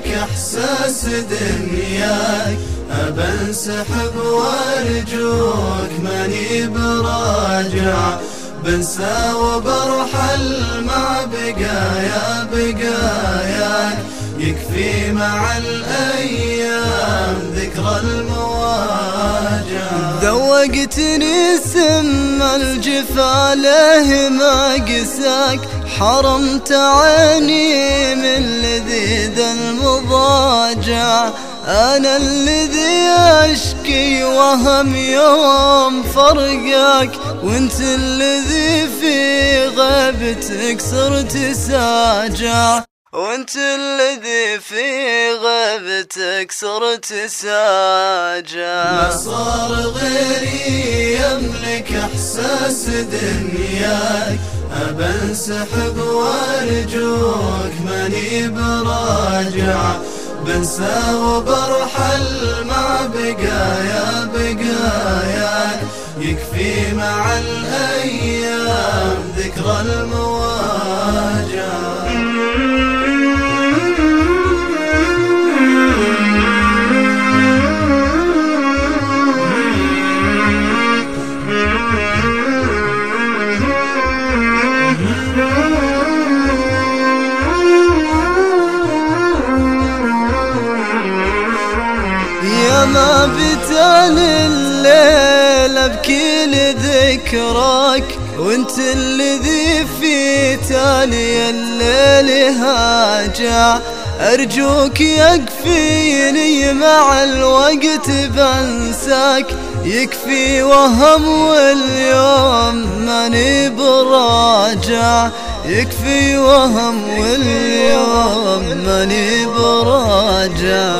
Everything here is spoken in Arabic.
لك إحساس دنياك. ابى انسحب وأرجوك ماني براجع بنسى وبرحل مع بقايا بقاياك. يكفي مع الأيام ذكرى المواجع. ذوقتني سم الجفا له ما قساك. حرمت عيني من أنا الذي أشكي وهم يوم فرقك وانت الذي في غيبتك صرت ساجع. وانت الذي في غيبتك صرت ساجع. ما صار غيري يملك إحساس دنياك. ابنسحب انسحب وأرجوك ماني براجع بنسى وبرحل مع بقايا بقاياك يكفي مع الأيام ذكرى المواد يا ما بتال الليل أبكي لذكراك وأنت الذي في تالي الليل هاجع. أرجوك يكفيني مع الوقت بنساك يكفي وهم واليوم ماني براجع. يكفي وهم واليوم ماني براجع.